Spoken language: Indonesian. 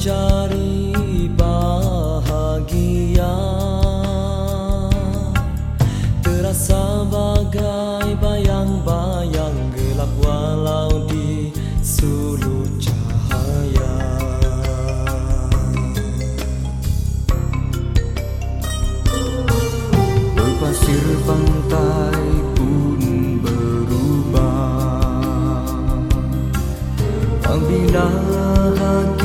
cari bahagia. Terasa bagai bayang-bayang gelap walau di sudut cahaya. Pasir pantai pun berubah. Apabila hati